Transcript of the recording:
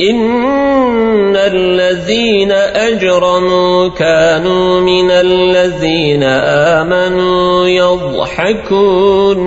إن الذين أجرموا كانوا من الذين آمنوا يضحكون